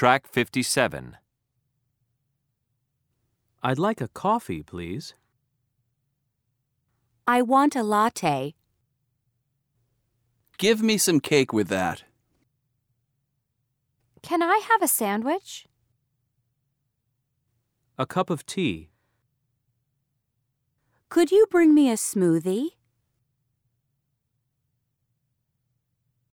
Track 57. I'd like a coffee, please. I want a latte. Give me some cake with that. Can I have a sandwich? A cup of tea. Could you bring me a smoothie?